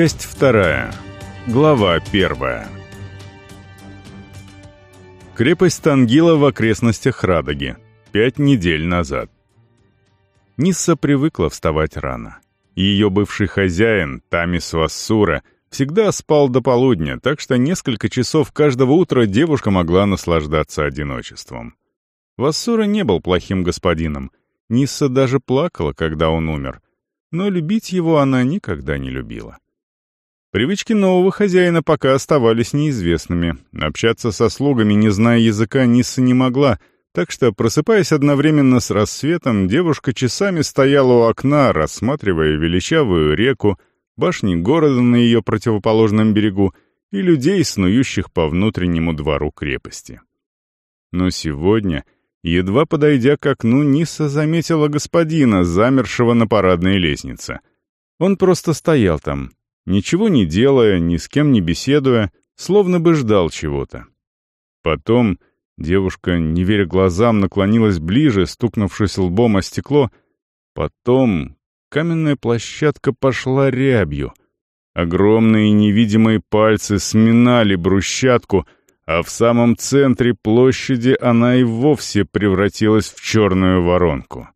Часть вторая. Глава первая. Крепость Тангила в окрестностях Радоги. Пять недель назад. Нисса привыкла вставать рано. Ее бывший хозяин, Тамис Вассура, всегда спал до полудня, так что несколько часов каждого утра девушка могла наслаждаться одиночеством. Вассура не был плохим господином. Нисса даже плакала, когда он умер. Но любить его она никогда не любила. Привычки нового хозяина пока оставались неизвестными. Общаться со слугами, не зная языка, Нисса не могла, так что, просыпаясь одновременно с рассветом, девушка часами стояла у окна, рассматривая величавую реку, башни города на ее противоположном берегу и людей, снующих по внутреннему двору крепости. Но сегодня, едва подойдя к окну, Нисса заметила господина, замершего на парадной лестнице. Он просто стоял там, ничего не делая, ни с кем не беседуя, словно бы ждал чего-то. Потом девушка, не веря глазам, наклонилась ближе, стукнувшись лбом о стекло. Потом каменная площадка пошла рябью. Огромные невидимые пальцы сминали брусчатку, а в самом центре площади она и вовсе превратилась в черную воронку.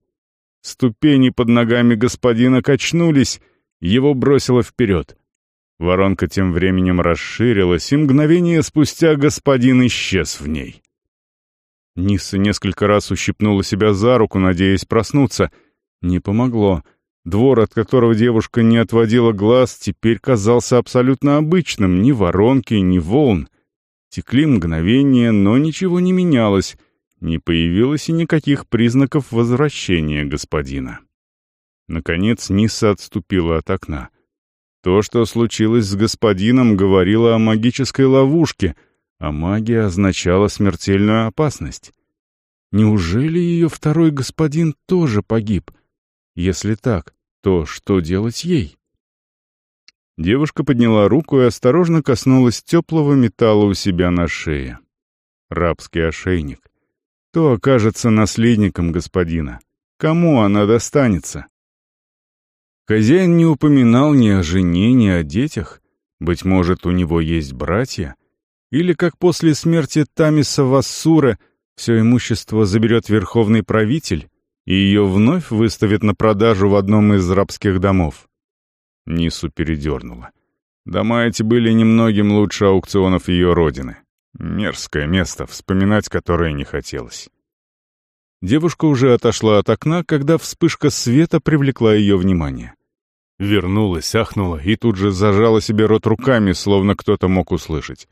Ступени под ногами господина качнулись, его бросило вперед. Воронка тем временем расширилась, и мгновение спустя господин исчез в ней. Ниса несколько раз ущипнула себя за руку, надеясь проснуться. Не помогло. Двор, от которого девушка не отводила глаз, теперь казался абсолютно обычным, ни воронки, ни волн. Текли мгновения, но ничего не менялось, не появилось и никаких признаков возвращения господина. Наконец Ниса отступила от окна. То, что случилось с господином, говорило о магической ловушке, а магия означала смертельную опасность. Неужели ее второй господин тоже погиб? Если так, то что делать ей? Девушка подняла руку и осторожно коснулась теплого металла у себя на шее. Рабский ошейник. То окажется наследником господина. Кому она достанется? Хозяин не упоминал ни о жене, ни о детях. Быть может, у него есть братья? Или, как после смерти Тамиса Вассура, все имущество заберет верховный правитель, и ее вновь выставят на продажу в одном из рабских домов? Нису передернула. Дома эти были немногим лучше аукционов ее родины. Мерзкое место, вспоминать которое не хотелось. Девушка уже отошла от окна, когда вспышка света привлекла ее внимание. Вернулась, ахнула и тут же зажала себе рот руками, словно кто-то мог услышать.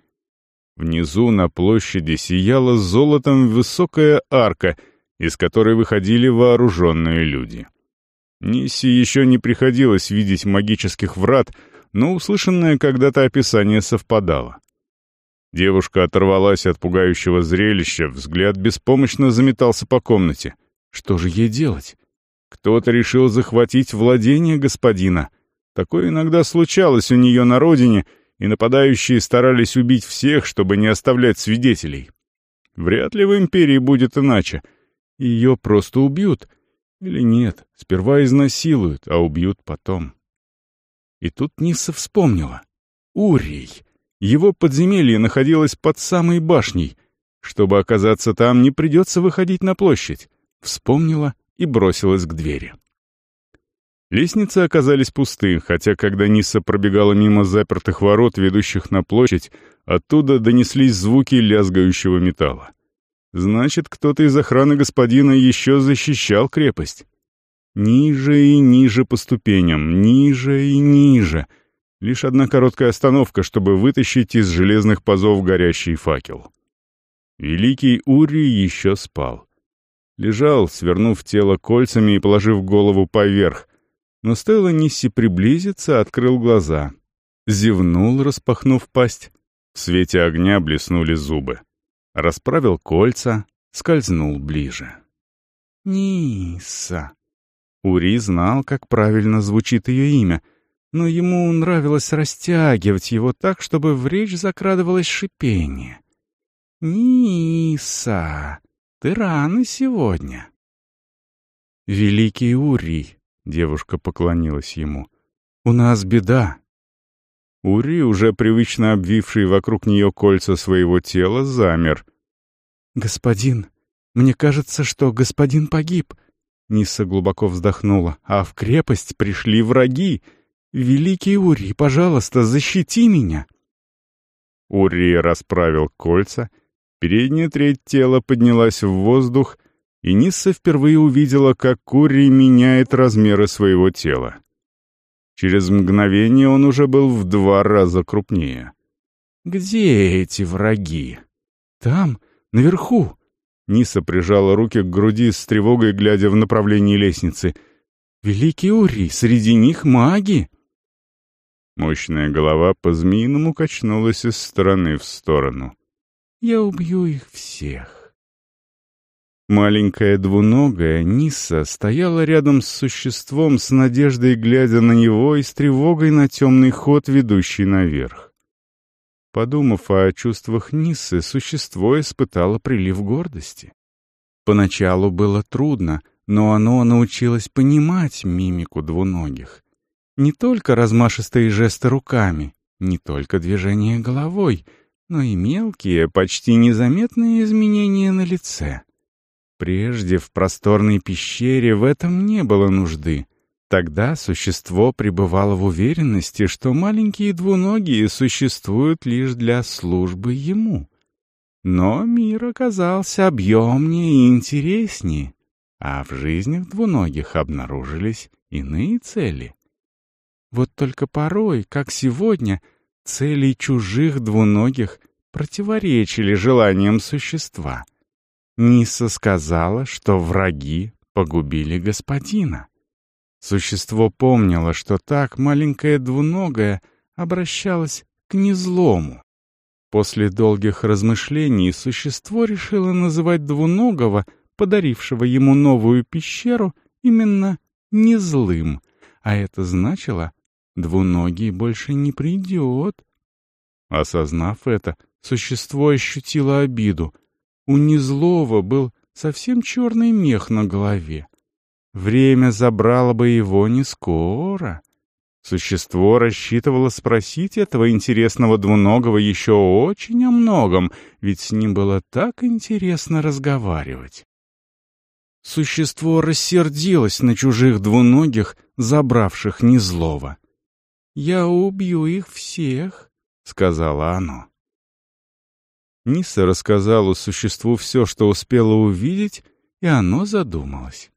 Внизу на площади сияла золотом высокая арка, из которой выходили вооруженные люди. Нисси еще не приходилось видеть магических врат, но услышанное когда-то описание совпадало. Девушка оторвалась от пугающего зрелища, взгляд беспомощно заметался по комнате. Что же ей делать? Кто-то решил захватить владение господина. Такое иногда случалось у нее на родине, и нападающие старались убить всех, чтобы не оставлять свидетелей. Вряд ли в империи будет иначе. Ее просто убьют. Или нет, сперва изнасилуют, а убьют потом. И тут Ниса вспомнила. Урий. Его подземелье находилось под самой башней. Чтобы оказаться там, не придется выходить на площадь. Вспомнила и бросилась к двери. Лестницы оказались пусты, хотя когда Ниса пробегала мимо запертых ворот, ведущих на площадь, оттуда донеслись звуки лязгающего металла. Значит, кто-то из охраны господина еще защищал крепость. Ниже и ниже по ступеням, ниже и ниже — Лишь одна короткая остановка, чтобы вытащить из железных пазов горящий факел. Великий Ури еще спал. Лежал, свернув тело кольцами и положив голову поверх. Но стоило Нисси приблизиться, открыл глаза. Зевнул, распахнув пасть. В свете огня блеснули зубы. Расправил кольца, скользнул ближе. «Ниса». Ури знал, как правильно звучит ее имя — но ему нравилось растягивать его так, чтобы в речь закрадывалось шипение. «Ниса, ты рано сегодня». «Великий Урий», — девушка поклонилась ему, — «у нас беда». Ури, уже привычно обвивший вокруг нее кольца своего тела, замер. «Господин, мне кажется, что господин погиб». Ниса глубоко вздохнула. «А в крепость пришли враги. Великий Ури, пожалуйста, защити меня». Ури расправил кольца, передняя треть тела поднялась в воздух, и Нисса впервые увидела, как Ури меняет размеры своего тела. Через мгновение он уже был в два раза крупнее. «Где эти враги?» «Там, наверху». Ниса прижала руки к груди с тревогой, глядя в направлении лестницы. «Великий Ури, среди них маги!» Мощная голова по-змеиному качнулась из стороны в сторону. «Я убью их всех». Маленькая двуногая Нисса стояла рядом с существом с надеждой, глядя на него и с тревогой на темный ход, ведущий наверх. Подумав о чувствах Ниссы, существо испытало прилив гордости. Поначалу было трудно, но оно научилось понимать мимику двуногих. Не только размашистые жесты руками, не только движение головой, но и мелкие, почти незаметные изменения на лице — Прежде в просторной пещере в этом не было нужды. Тогда существо пребывало в уверенности, что маленькие двуногие существуют лишь для службы ему. Но мир оказался объемнее и интереснее, а в жизнях двуногих обнаружились иные цели. Вот только порой, как сегодня, цели чужих двуногих противоречили желаниям существа — Ниса сказала, что враги погубили господина. Существо помнило, что так маленькое двуногое обращалось к незлому. После долгих размышлений существо решило называть двуногого, подарившего ему новую пещеру, именно незлым, а это значило, двуногий больше не придет. Осознав это, существо ощутило обиду, у Незлова был совсем черный мех на голове. Время забрало бы его не скоро. Существо рассчитывало спросить этого интересного двуногого еще очень о многом, ведь с ним было так интересно разговаривать. Существо рассердилось на чужих двуногих, забравших Незлова. «Я убью их всех», — сказала оно. Ниса рассказала существу все, что успела увидеть, и оно задумалось.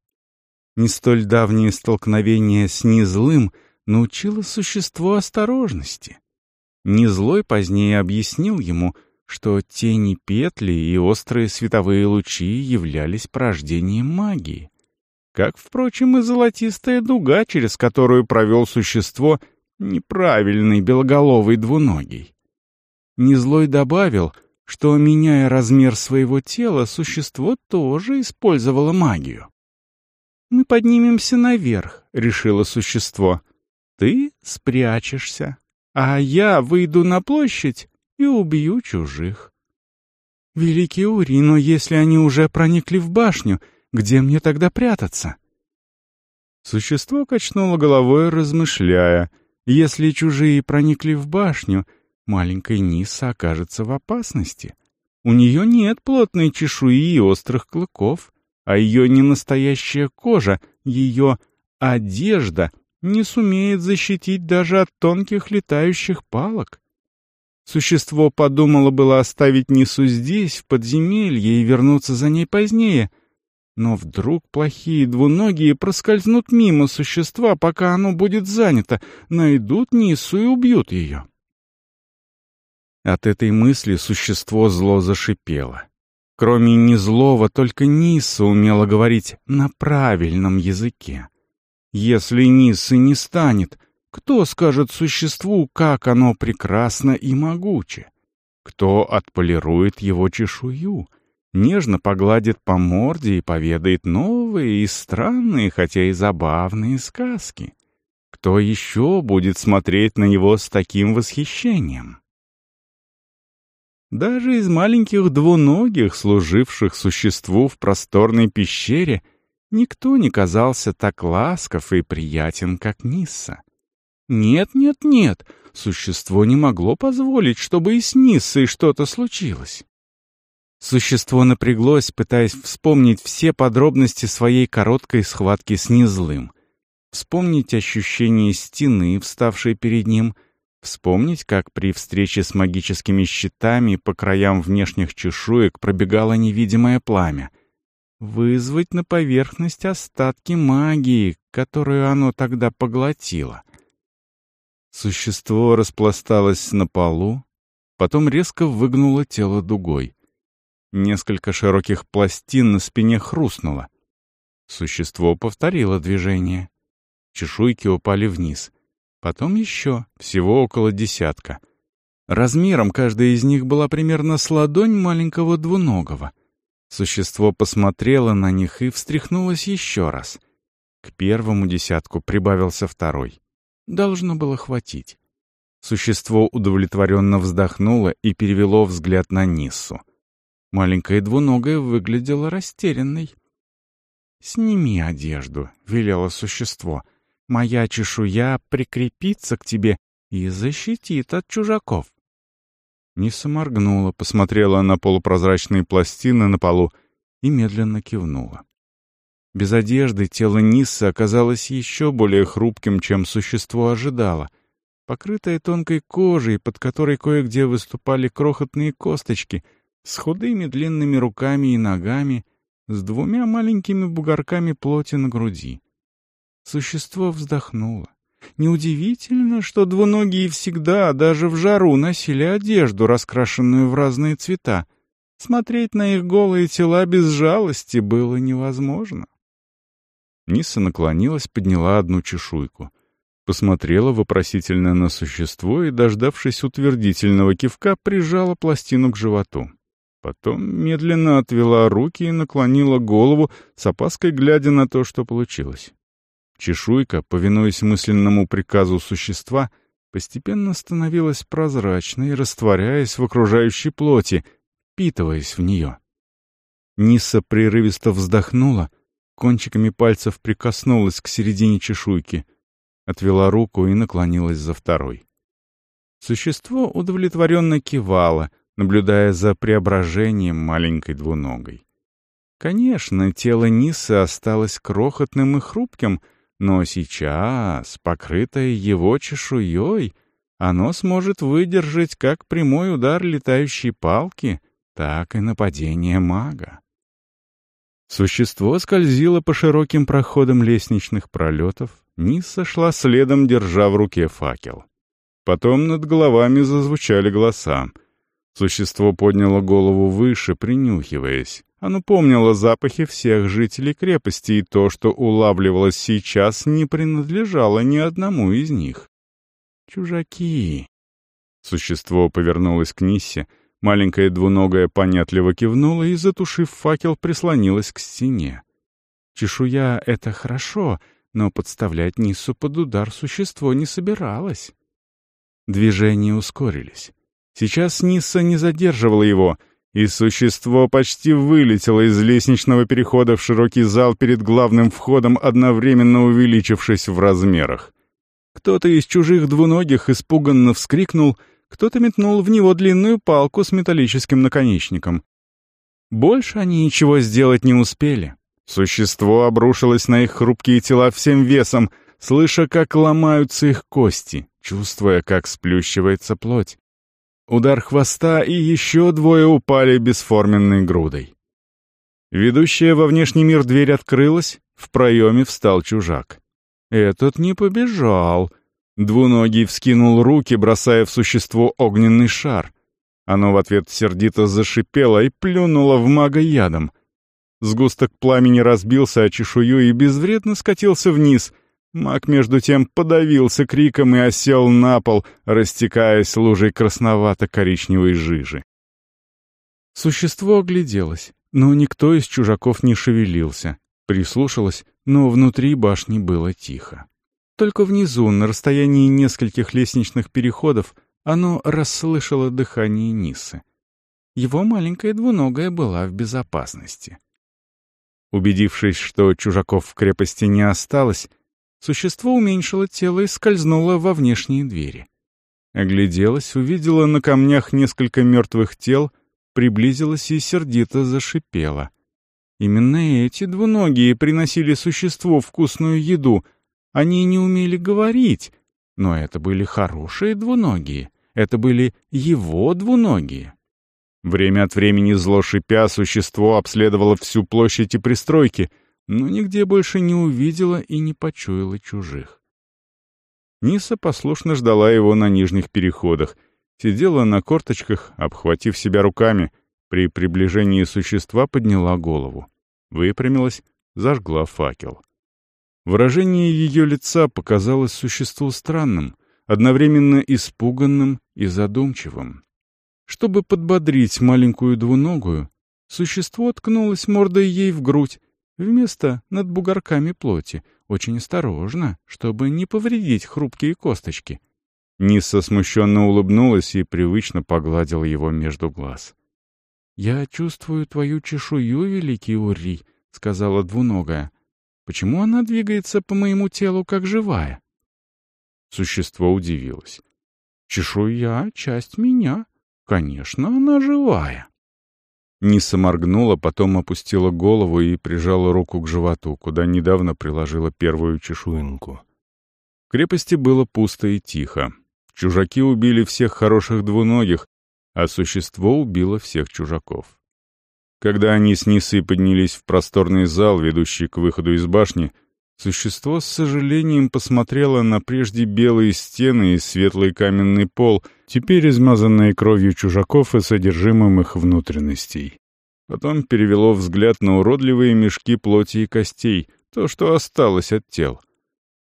Не столь давнее столкновение с незлым научило существо осторожности. Незлой позднее объяснил ему, что тени петли и острые световые лучи являлись порождением магии. Как, впрочем, и золотистая дуга, через которую провел существо неправильный белоголовый двуногий. Незлой добавил — что, меняя размер своего тела, существо тоже использовало магию. «Мы поднимемся наверх», — решило существо. «Ты спрячешься, а я выйду на площадь и убью чужих». «Великий Ури, но если они уже проникли в башню, где мне тогда прятаться?» Существо качнуло головой, размышляя. «Если чужие проникли в башню, маленькая Ниса окажется в опасности. У нее нет плотной чешуи и острых клыков, а ее ненастоящая кожа, ее одежда не сумеет защитить даже от тонких летающих палок. Существо подумало было оставить Нису здесь, в подземелье, и вернуться за ней позднее. Но вдруг плохие двуногие проскользнут мимо существа, пока оно будет занято, найдут Нису и убьют ее. От этой мысли существо зло зашипело. Кроме незлого, только Ниса умела говорить на правильном языке. Если Нисы не станет, кто скажет существу, как оно прекрасно и могуче? Кто отполирует его чешую, нежно погладит по морде и поведает новые и странные, хотя и забавные сказки? Кто еще будет смотреть на него с таким восхищением? Даже из маленьких двуногих, служивших существу в просторной пещере, никто не казался так ласков и приятен, как Нисса. Нет, нет, нет, существо не могло позволить, чтобы и с Ниссой что-то случилось. Существо напряглось, пытаясь вспомнить все подробности своей короткой схватки с Незлым. Вспомнить ощущение стены, вставшей перед ним, вспомнить, как при встрече с магическими щитами по краям внешних чешуек пробегало невидимое пламя. Вызвать на поверхность остатки магии, которую оно тогда поглотило. Существо распласталось на полу, потом резко выгнуло тело дугой. Несколько широких пластин на спине хрустнуло. Существо повторило движение. Чешуйки упали вниз. Потом еще, всего около десятка. Размером каждая из них была примерно с ладонь маленького двуногого. Существо посмотрело на них и встряхнулось еще раз. К первому десятку прибавился второй. Должно было хватить. Существо удовлетворенно вздохнуло и перевело взгляд на Ниссу. Маленькая двуногая выглядела растерянной. «Сними одежду», — велело существо. «Моя чешуя прикрепится к тебе и защитит от чужаков». Ниса моргнула, посмотрела на полупрозрачные пластины на полу и медленно кивнула. Без одежды тело Ниссы оказалось еще более хрупким, чем существо ожидало. Покрытое тонкой кожей, под которой кое-где выступали крохотные косточки — с худыми длинными руками и ногами, с двумя маленькими бугорками плоти на груди. Существо вздохнуло. Неудивительно, что двуногие всегда, даже в жару, носили одежду, раскрашенную в разные цвета. Смотреть на их голые тела без жалости было невозможно. Ниса наклонилась, подняла одну чешуйку. Посмотрела вопросительно на существо и, дождавшись утвердительного кивка, прижала пластину к животу. Потом медленно отвела руки и наклонила голову, с опаской глядя на то, что получилось. Чешуйка, повинуясь мысленному приказу существа, постепенно становилась прозрачной, растворяясь в окружающей плоти, впитываясь в нее. Ниса прерывисто вздохнула, кончиками пальцев прикоснулась к середине чешуйки, отвела руку и наклонилась за второй. Существо удовлетворенно кивало — наблюдая за преображением маленькой двуногой. Конечно, тело Нисы осталось крохотным и хрупким, но сейчас, покрытое его чешуей, оно сможет выдержать как прямой удар летающей палки, так и нападение мага. Существо скользило по широким проходам лестничных пролетов, Ниса шла следом, держа в руке факел. Потом над головами зазвучали голоса — Существо подняло голову выше, принюхиваясь. Оно помнило запахи всех жителей крепости, и то, что улавливалось сейчас, не принадлежало ни одному из них. «Чужаки!» Существо повернулось к Ниссе, маленькая двуногая понятливо кивнула и, затушив факел, прислонилась к стене. Чешуя — это хорошо, но подставлять Ниссу под удар существо не собиралось. Движения ускорились. Сейчас Нисса не задерживала его, и существо почти вылетело из лестничного перехода в широкий зал перед главным входом, одновременно увеличившись в размерах. Кто-то из чужих двуногих испуганно вскрикнул, кто-то метнул в него длинную палку с металлическим наконечником. Больше они ничего сделать не успели. Существо обрушилось на их хрупкие тела всем весом, слыша, как ломаются их кости, чувствуя, как сплющивается плоть. Удар хвоста, и еще двое упали бесформенной грудой. Ведущая во внешний мир дверь открылась, в проеме встал чужак. Этот не побежал. Двуногий вскинул руки, бросая в существо огненный шар. Оно в ответ сердито зашипело и плюнуло в мага ядом. Сгусток пламени разбился о чешую и безвредно скатился вниз — Маг, между тем, подавился криком и осел на пол, растекаясь лужей красновато-коричневой жижи. Существо огляделось, но никто из чужаков не шевелился. Прислушалось, но внутри башни было тихо. Только внизу, на расстоянии нескольких лестничных переходов, оно расслышало дыхание Нисы. Его маленькая двуногая была в безопасности. Убедившись, что чужаков в крепости не осталось, Существо уменьшило тело и скользнуло во внешние двери. Огляделась, увидела на камнях несколько мертвых тел, приблизилась и сердито зашипела. Именно эти двуногие приносили существу вкусную еду. Они не умели говорить, но это были хорошие двуногие. Это были его двуногие. Время от времени зло шипя, существо обследовало всю площадь и пристройки — но нигде больше не увидела и не почуяла чужих. Ниса послушно ждала его на нижних переходах, сидела на корточках, обхватив себя руками, при приближении существа подняла голову, выпрямилась, зажгла факел. Выражение ее лица показалось существу странным, одновременно испуганным и задумчивым. Чтобы подбодрить маленькую двуногую, существо ткнулось мордой ей в грудь, Вместо над бугорками плоти, очень осторожно, чтобы не повредить хрупкие косточки. Нисса смущенно улыбнулась и привычно погладила его между глаз. «Я чувствую твою чешую, великий Урий», — сказала двуногая. «Почему она двигается по моему телу, как живая?» Существо удивилось. «Чешуя — часть меня. Конечно, она живая». Ниса моргнула, потом опустила голову и прижала руку к животу, куда недавно приложила первую чешуинку. В крепости было пусто и тихо. Чужаки убили всех хороших двуногих, а существо убило всех чужаков. Когда они с Нисой поднялись в просторный зал, ведущий к выходу из башни, существо с сожалением посмотрело на прежде белые стены и светлый каменный пол — теперь измазанные кровью чужаков и содержимым их внутренностей. Потом перевело взгляд на уродливые мешки плоти и костей, то, что осталось от тел.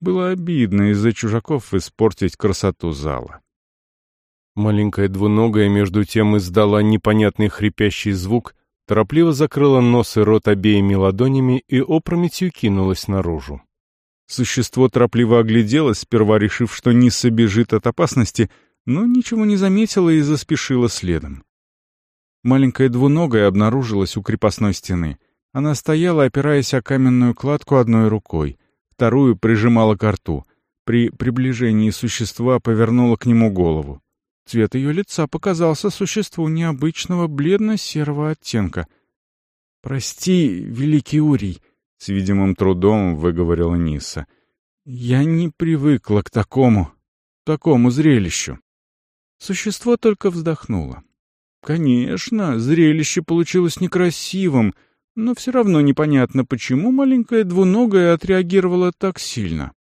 Было обидно из-за чужаков испортить красоту зала. Маленькая двуногая между тем издала непонятный хрипящий звук, торопливо закрыла нос и рот обеими ладонями и опрометью кинулась наружу. Существо торопливо огляделось, сперва решив, что Ниса бежит от опасности — но ничего не заметила и заспешила следом. Маленькая двуногая обнаружилась у крепостной стены. Она стояла, опираясь о каменную кладку одной рукой, вторую прижимала к рту. При приближении существа повернула к нему голову. Цвет ее лица показался существу необычного бледно-серого оттенка. «Прости, великий Урий», — с видимым трудом выговорила Ниса. «Я не привыкла к такому, такому зрелищу». Существо только вздохнуло. Конечно, зрелище получилось некрасивым, но все равно непонятно, почему маленькая двуногая отреагировала так сильно.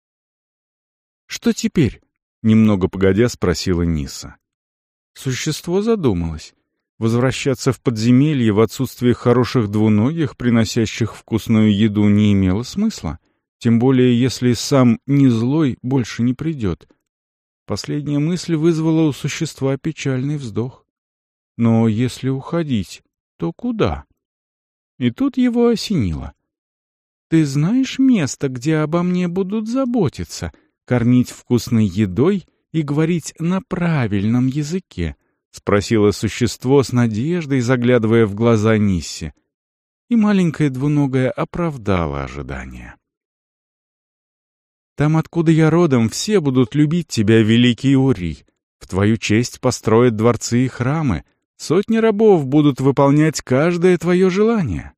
«Что теперь?» — немного погодя спросила Ниса. Существо задумалось. Возвращаться в подземелье в отсутствие хороших двуногих, приносящих вкусную еду, не имело смысла. Тем более, если сам не злой больше не придет. Последняя мысль вызвала у существа печальный вздох. Но если уходить, то куда? И тут его осенило. «Ты знаешь место, где обо мне будут заботиться, кормить вкусной едой и говорить на правильном языке?» — спросило существо с надеждой, заглядывая в глаза Нисси. И маленькая двуногая оправдала ожидания. Там, откуда я родом, все будут любить тебя, великий Урий. В твою честь построят дворцы и храмы. Сотни рабов будут выполнять каждое твое желание.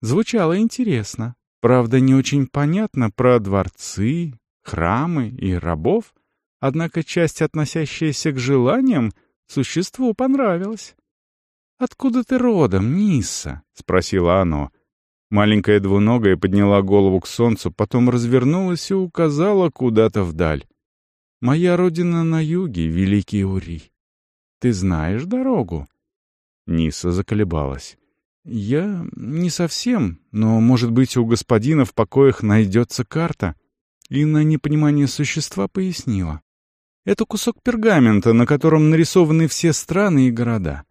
Звучало интересно. Правда, не очень понятно про дворцы, храмы и рабов, однако часть, относящаяся к желаниям, существу понравилась. «Откуда ты родом, Ниса?» — спросило оно. Маленькая двуногая подняла голову к солнцу, потом развернулась и указала куда-то вдаль. «Моя родина на юге, великий Ури. Ты знаешь дорогу?» Ниса заколебалась. «Я не совсем, но, может быть, у господина в покоях найдется карта?» И на непонимание существа пояснила. «Это кусок пергамента, на котором нарисованы все страны и города».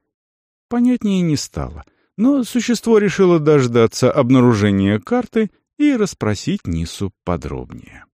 Понятнее не стало — но существо решило дождаться обнаружения карты и расспросить Нису подробнее.